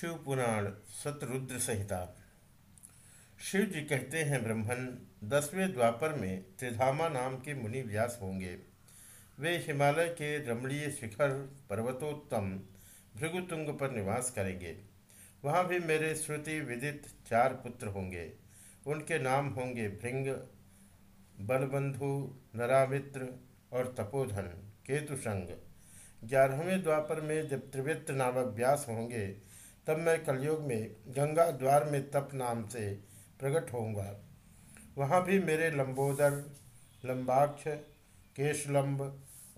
शिव पुराण सतरुद्र संहिता। शिव जी कहते हैं, ब्रह्मन, दसवें द्वापर में त्रिधामा नाम के मुनि व्यास होंगे। वे हिमालय के रमणीय शिखर पर्वतोत्तम भृगुतुंग पर निवास करेंगे। वहाँ भी मेरे श्रुति विदित चार पुत्र होंगे। उनके नाम होंगे भृंग, बलबंधु, नरामित्र और तपोधन, केतुसंग। ग्यारहवें द्वापर में जब त्रिवित्र नामक व्यास होंगे तब मैं कलयुग में गंगा द्वार में तप नाम से प्रकट होऊँगा। वहाँ भी मेरे लंबोदर, लंबाक्ष, केशलंब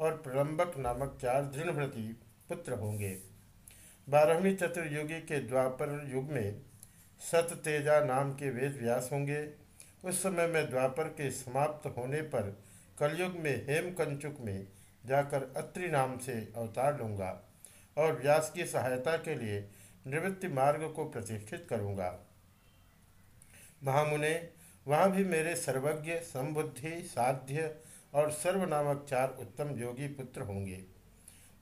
और प्रलंबक नामक चार दृढ़व्रति पुत्र होंगे। बारहवीं चतुर्युगी के द्वापर युग में सत तेजा नाम के वेद व्यास होंगे। उस समय मैं द्वापर के समाप्त होने पर कलयुग में हेमकंचुक में जाकर अत्रि नाम से अवतार लूँगा और व्यास की सहायता के लिए निवृत्ति मार्ग को प्रतिष्ठित करूँगा। महामुने, वहाँ भी मेरे सर्वज्ञ संबुद्धि साध्य और सर्व नामक चार उत्तम योगी पुत्र होंगे।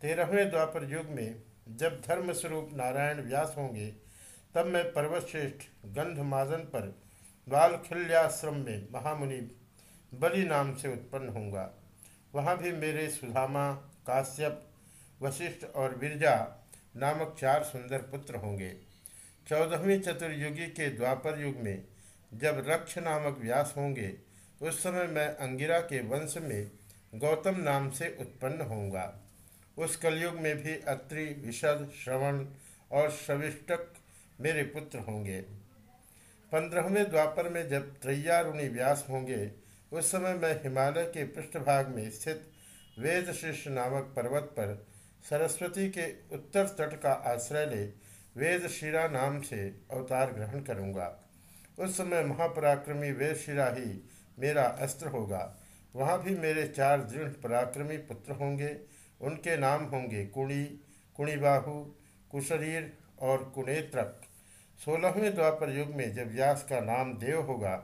तेरहवें द्वापर युग में जब धर्म स्वरूप नारायण व्यास होंगे, तब मैं पर्वतश्रेष्ठ गंधमादन पर बालखिल्याश्रम में महामुनि बलि नाम से उत्पन्न होऊँगा। वहाँ भी मेरे सुधामा, काश्यप, वशिष्ठ और बिरजा नामक चार सुंदर पुत्र होंगे। चौदहवीं चतुर्युगी के द्वापर युग में जब रक्ष नामक व्यास होंगे, उस समय मैं अंगिरा के वंश में गौतम नाम से उत्पन्न होऊँगा। उस कलयुग में भी अत्रि, विशद, श्रवण और शविष्टक मेरे पुत्र होंगे। पंद्रहवें द्वापर में जब त्रैयारुणी व्यास होंगे, उस समय मैं हिमालय के पृष्ठभाग में स्थित वेद शिष्य नामक पर्वत पर सरस्वती के उत्तर तट का आश्रय ले वेद शिरा नाम से अवतार ग्रहण करूँगा। उस समय महापराक्रमी वेद शिरा ही मेरा अस्त्र होगा। वहाँ भी मेरे चार दृढ़ पराक्रमी पुत्र होंगे। उनके नाम होंगे कुणी, कुणीबाहु, कुशरीर और कुनेत्रक। सोलहवें द्वापर युग में जब व्यास का नाम देव होगा,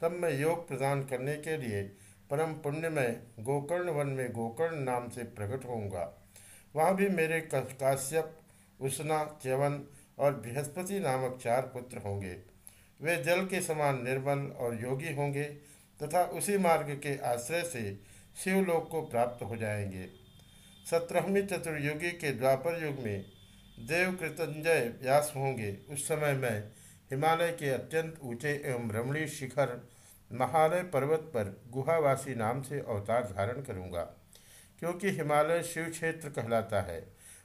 तब मैं योग प्रदान करने के लिए परम पुण्य में गोकर्ण वन में गोकर्ण नाम से प्रकट होऊँगा। वहाँ भी मेरे काश्यप, उष्णा, च्यवन और बृहस्पति नामक चार पुत्र होंगे। वे जल के समान निर्मल और योगी होंगे तथा उसी मार्ग के आश्रय से शिवलोक को प्राप्त हो जाएँगे। सत्रहवीं चतुर्युगी के द्वापर युग में देव कृतंजय व्यास होंगे। उस समय मैं हिमालय के अत्यंत ऊँचे एवं रमणीय शिखर महालय पर्वत पर गुहावासी नाम से अवतार धारण करूँगा। क्योंकि हिमालय शिव क्षेत्र कहलाता है।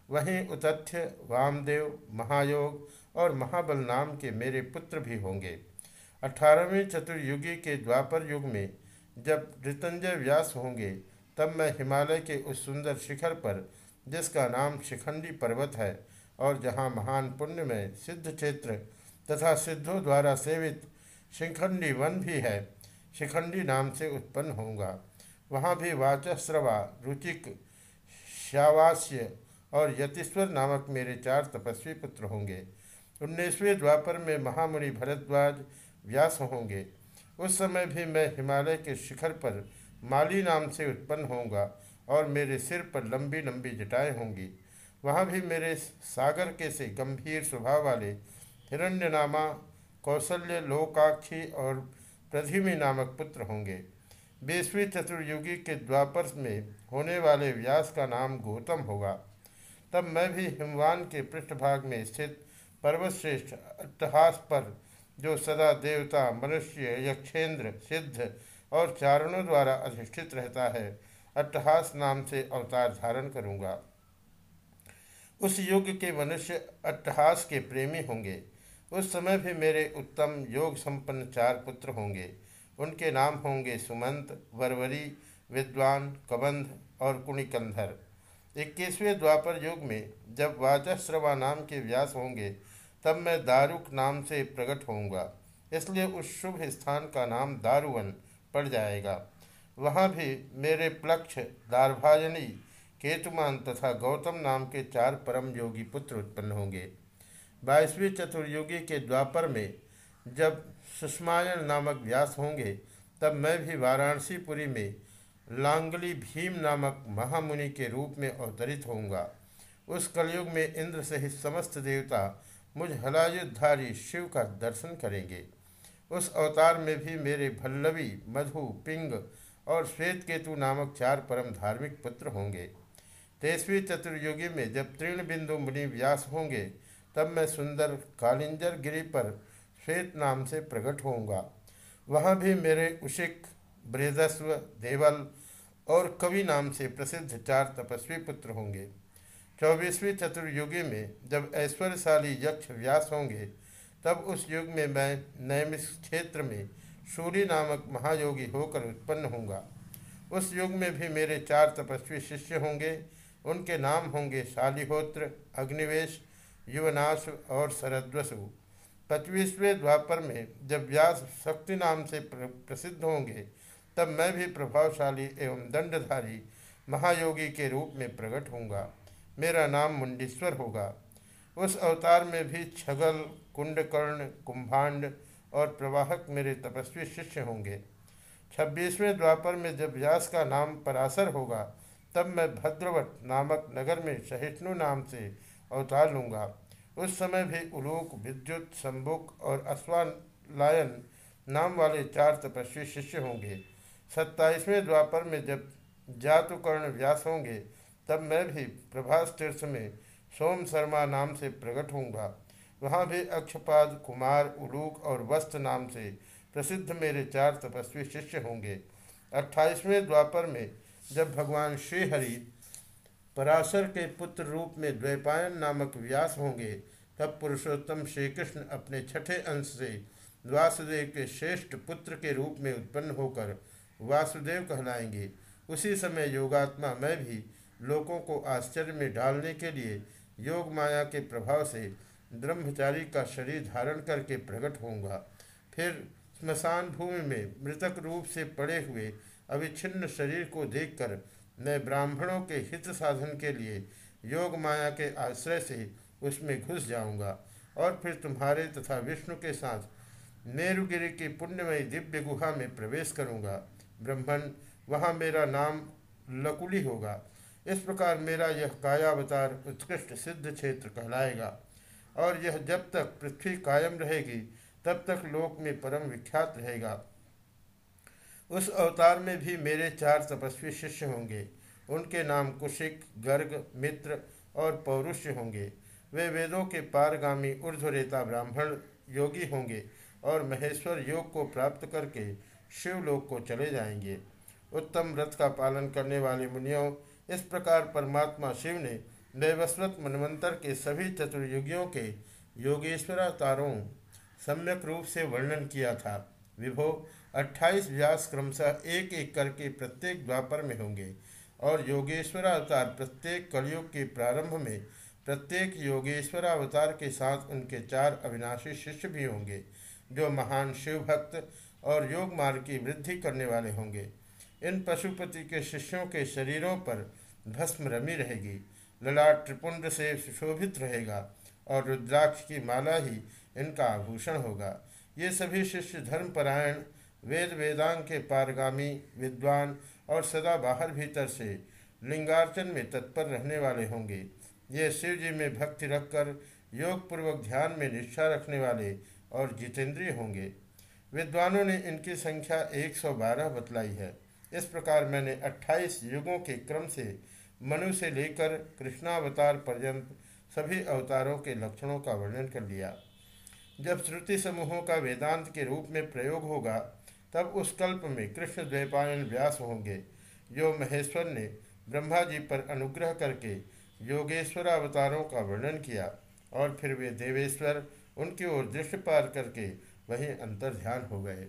वहीं उतथ्य वामदेव, महायोग और महाबल नाम के मेरे पुत्र भी होंगे। अठारहवें चतुर्युगी के द्वापर युग में जब ऋतंजय व्यास होंगे, तब मैं हिमालय के उस सुंदर शिखर पर, जिसका नाम शिखंडी पर्वत है और जहाँ महान पुण्य में सिद्ध क्षेत्र तथा सिद्धों द्वारा सेवित शिखंडी वन भी है, शिखंडी नाम से उत्पन्न होऊँगा। वहाँ भी वाचस्रवा रुचिक, श्यावास्य और यतीश्वर नामक मेरे चार तपस्वी पुत्र होंगे। उन्नीसवें द्वापर में महामुनि भरद्वाज व्यास होंगे। उस समय भी मैं हिमालय के शिखर पर माली नाम से उत्पन्न होऊँगा और मेरे सिर पर लंबी लंबी जटाएँ होंगी। वहाँ भी मेरे सागर के से गंभीर स्वभाव वाले हिरण्यनामा कौशल्य लोकाक्षी और प्रधिमी नामक पुत्र होंगे। बीसवीं चतुर्युगी के द्वापर में होने वाले व्यास का नाम गौतम होगा। तब मैं भी हिमवान के पृष्ठभाग में स्थित पर्वतश्रेष्ठ अट्टहास पर, जो सदा देवता, मनुष्य, यक्षेंद्र, सिद्ध और चारणों द्वारा अधिष्ठित रहता है, अट्टहास नाम से अवतार धारण करूँगा। उस युग के मनुष्य अट्टहास के प्रेमी होंगे। उस समय भी मेरे उत्तम योग संपन्न चार पुत्र होंगे। उनके नाम होंगे सुमंत, वरवरी, विद्वान, कबंध और कुणिकंधर। इक्कीसवें द्वापर युग में जब वाचस्रवा नाम के व्यास होंगे, तब मैं दारुक नाम से प्रकट होऊँगा। इसलिए उस शुभ स्थान का नाम दारुवन पड़ जाएगा। वहाँ भी मेरे प्लक्ष दारभाजनी, केतुमान तथा गौतम नाम के चार परम योगी पुत्र उत्पन्न होंगे। बाईसवीं चतुर्युगी के द्वापर में जब सुषमायन नामक व्यास होंगे, तब मैं भी वाराणसीपुरी में लांगली भीम नामक महामुनि के रूप में अवतरित होऊँगा। उस कलयुग में इंद्र सहित समस्त देवता मुझ हलायुद्धारी शिव का दर्शन करेंगे। उस अवतार में भी मेरे भल्लवी, मधु, पिंग और श्वेत केतु नामक चार परम धार्मिक पुत्र होंगे। तेसवीं चतुर्युगी में जब तीर्ण बिंदु मुनि व्यास होंगे, तब मैं सुंदर कालिंजर गिरी पर श्वेत नाम से प्रकट होऊँगा। वहाँ भी मेरे उशिक, बृहदस्व, देवल और कवि नाम से प्रसिद्ध चार तपस्वी पुत्र होंगे। चौबीसवीं चतुर्युगी में जब ऐश्वर्यशाली यक्ष व्यास होंगे, तब उस युग में मैं नैमिष क्षेत्र में सूर्य नामक महायोगी होकर उत्पन्न होऊँगा। उस युग में भी मेरे चार तपस्वी शिष्य होंगे। उनके नाम होंगे शालिहोत्र, अग्निवेश, युवनाश और शरद्वसु। पच्चीसवें द्वापर में जब व्यास शक्ति नाम से प्रसिद्ध होंगे, तब मैं भी प्रभावशाली एवं दंडधारी महायोगी के रूप में प्रकट होऊँगा। मेरा नाम मुंडीश्वर होगा। उस अवतार में भी छगल, कुंडकर्ण, कुंभांड और प्रवाहक मेरे तपस्वी शिष्य होंगे। छब्बीसवें द्वापर में जब व्यास का नाम परासर होगा, तब मैं भद्रवट नामक नगर में सहिष्णु नाम से अवतार लूँगा। उस समय भी उलोक, विद्युत, संबुक और अश्वालायन नाम वाले चार तपस्वी शिष्य होंगे। सत्ताईसवें द्वापर में जब जातुकर्ण व्यास होंगे, तब मैं भी प्रभास तीर्थ में सोम शर्मा नाम से प्रकट होऊँगा। वहाँ भी अक्षपाद, कुमार, उलूक और वस्त्र नाम से प्रसिद्ध मेरे चार तपस्वी शिष्य होंगे। अट्ठाईसवें द्वापर में जब भगवान श्रीहरि पराशर के पुत्र रूप में द्वैपायन नामक व्यास होंगे, तब पुरुषोत्तम श्री कृष्ण अपने छठे अंश से वासुदेव के श्रेष्ठ पुत्र के रूप में उत्पन्न होकर वासुदेव कहलाएँगे। उसी समय योगात्मा मैं भी लोगों को आश्चर्य में डालने के लिए योग माया के प्रभाव से ब्रह्मचारी का शरीर धारण करके प्रकट होऊँगा। फिर स्मशान भूमि में मृतक रूप से पड़े हुए अविच्छिन्न शरीर को देखकर मैं ब्राह्मणों के हित साधन के लिए योग माया के आश्रय से उसमें घुस जाऊँगा और फिर तुम्हारे तथा विष्णु के साथ मेरुगिरी की पुण्यमयी दिव्य गुहा में प्रवेश करूँगा। ब्रह्मण वहाँ मेरा नाम लकुली होगा। इस प्रकार मेरा यह कायावतार उत्कृष्ट सिद्ध क्षेत्र कहलाएगा और यह जब तक पृथ्वी कायम रहेगी, तब तक लोक में परम विख्यात रहेगा। उस अवतार में भी मेरे चार तपस्वी शिष्य होंगे। उनके नाम कुशिक, गर्ग, मित्र और पौरुष्य होंगे। वे वेदों के पारगामी ऊर्ध्वरेता ब्राह्मण योगी होंगे और महेश्वर योग को प्राप्त करके शिवलोक को चले जाएँगे। उत्तम व्रत का पालन करने वाले मुनियों, इस प्रकार परमात्मा शिव ने दैवस्वत मनवंतर के सभी चतुर्युगियों के योगेश्वरातारों सम्यक रूप से वर्णन किया था। विभो 28 व्यास क्रमशः एक एक करके प्रत्येक द्वापर में होंगे, और योगेश्वरावतार प्रत्येक कलयुग के प्रारंभ में प्रत्येक योगेश्वरावतार के साथ उनके चार अविनाशी शिष्य भी होंगे, जो महान शिव भक्त और योग मार्ग की वृद्धि करने वाले होंगे। इन पशुपति के शिष्यों के शरीरों पर भस्म रमी रहेगी, ललाट त्रिपुंड से सुशोभित रहेगा, और रुद्राक्ष की माला ही इनका आभूषण होगा। ये सभी शिष्य धर्मपरायण वेद वेदांग के पारगामी विद्वान और सदा बाहर भीतर से लिंगार्चन में तत्पर रहने वाले होंगे। ये शिव जी में भक्ति रखकर योग पूर्वक ध्यान में निष्ठा रखने वाले और जितेंद्रिय होंगे। विद्वानों ने इनकी संख्या 112 बतलाई है। इस प्रकार मैंने 28 युगों के क्रम से मनु से लेकर कृष्णावतार पर्यंत सभी अवतारों के लक्षणों का वर्णन कर लिया। जब श्रुति समूहों का वेदांत के रूप में प्रयोग होगा तब उस कल्प में कृष्ण द्वैपायन व्यास होंगे। जो महेश्वर ने ब्रह्मा जी पर अनुग्रह करके योगेश्वर अवतारों का वर्णन किया और फिर वे देवेश्वर उनकी ओर दृष्टिपात करके वहीं अंतर ध्यान हो गए।